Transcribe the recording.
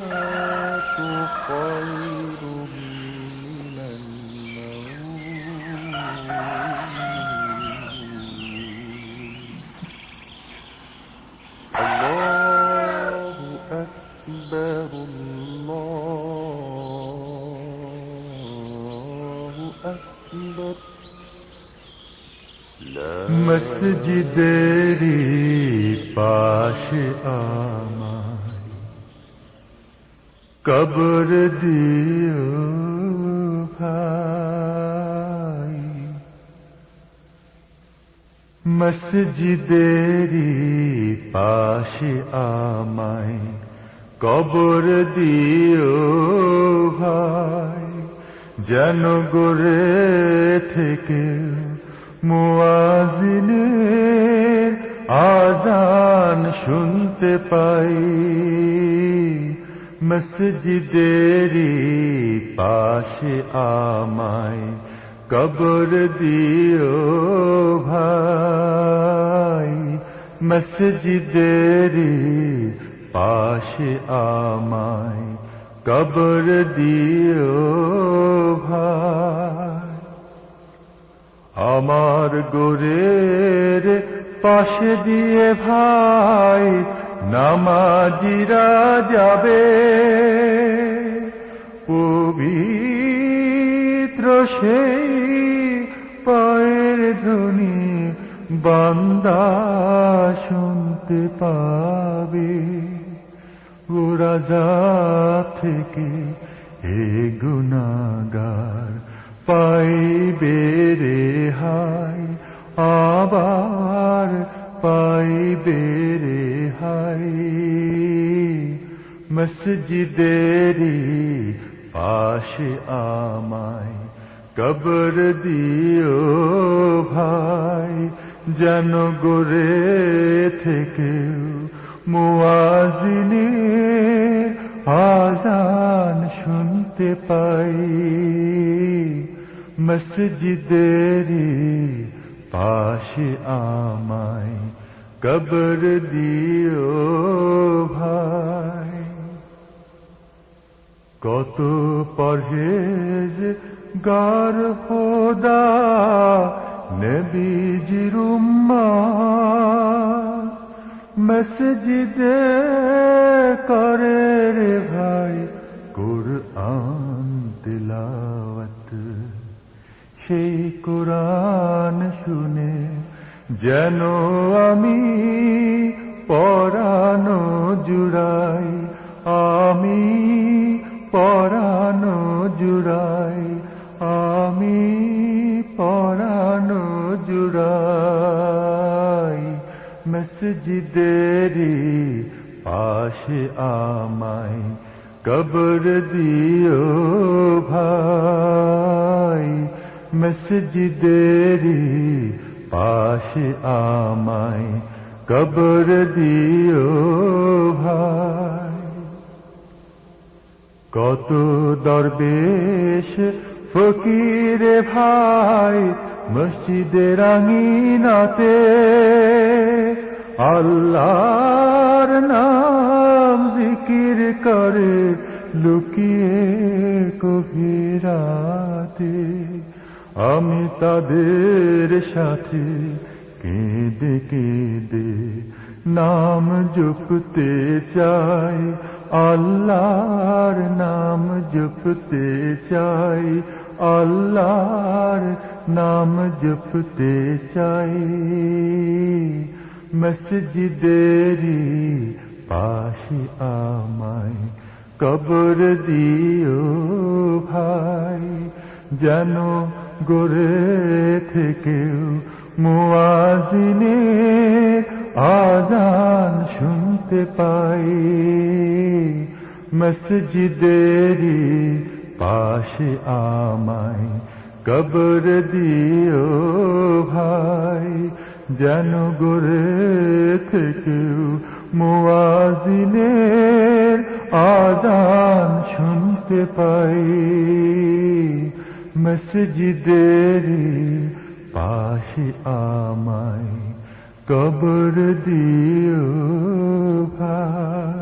الصلاة خير মসজিদেরি পাশে আমায় কবর দিও ভাই। মসজিদেরি পাশে আমায় কবর দিও ভাই। যেন গোরে থেকে মুয়াজিনের আজান শুনতে পাই। মসজিদেরি পাশে আমায় কবর দিও ভাই। মসজিদেরি পাশে আমায় কবর দিও ভাই। আমার গোরের পাশে দিয়ে ভাই নামাজিরা যাবে পবিত্র সেই পায়ের ধ্বনি বান্দা শুনতে পাবে। যা থেকে হে গুনাগার পাইবে রে হাই আবার পাইবে রে হাই মসজিদেরি পাশে আমায় কবর দিও ভাই, যেন গোরে থেকেও মুয়াজিনের আজান শুনতে পাই। মসজিদেরি পাশে আমায় কবর দিও ভাই। কত পরহেজ গার হোদা নবীজির মসজিদে করে রে ভাই কুরআন তিলাওয়াত। সেই কোরআন শুনে যেন আমি পরানো জুড়াই, আমি পরানো জুড়াই, আমি পরানো জুড়াই। মসজিদেরি পাশে আমায় কবর দিও ভাই, মসজিদেরি পাশে আমায় কবর দিও ভাই। কত দরবেশ ফকিরে ভাই মসজিদের আঙিনাতে আল্লাহর জিকির করে লুকিয়ে কভিরাতে আমি তাদের সাথে কেঁদে কেঁদে নাম জপতে চাই, আল্লাহর নাম জপতে চাই, আল্লাহর নাম জপতে চাই। মসজিদেরি পাশে আমায় কবর দিও ভাই, যেন গোরে থেকেও মুয়াজিনের আজান শুনতে পাই। মসজিদেরি পাশে আমায় কবর দিও ভাই, যেন গোরে থেকেও মুয়াজিনের আজান শুনতে পাই। মসজিদের পাশে আমায় কবর দিও ভাই।